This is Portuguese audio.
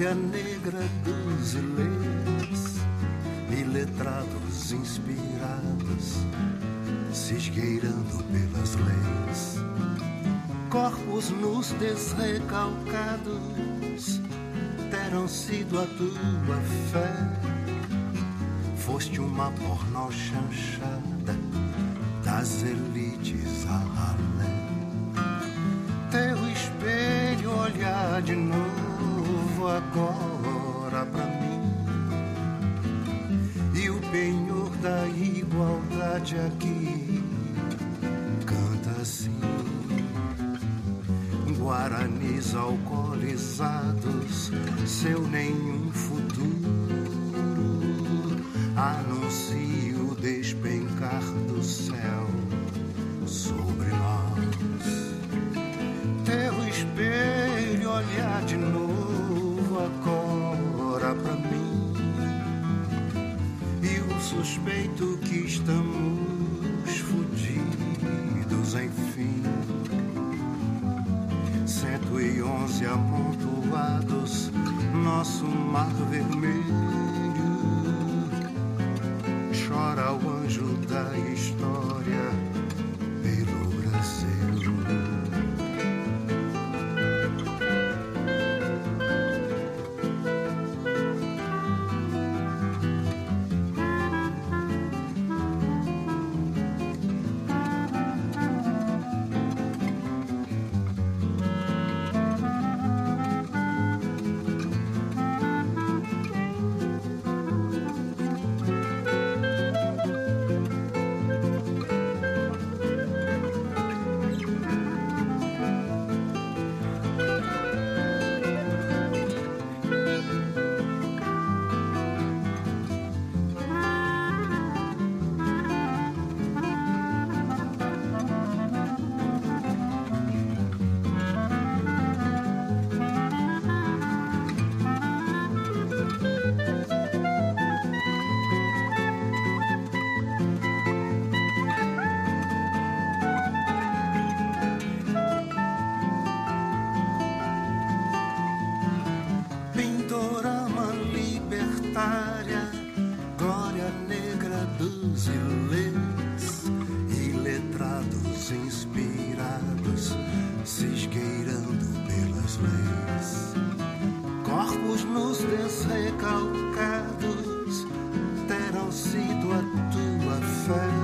glória negra dos ilês, iletrados inspirados, se esgueirando pelas leis, corpos nus desrecalcados, terão sido a tua fé. Foste uma pornó chanchada das elites a ralé. De novo agora pra mim. E o penhor da igualdade aqui canta assim. Guaranis alcoolizados, seu nenhum futuro anuncia suspeito que estamos fudidos, enfim. Cento e onze amontoados, nosso mar vermelho chora o anjo da história Corpos nos desrecalcados terão sido a tua fé.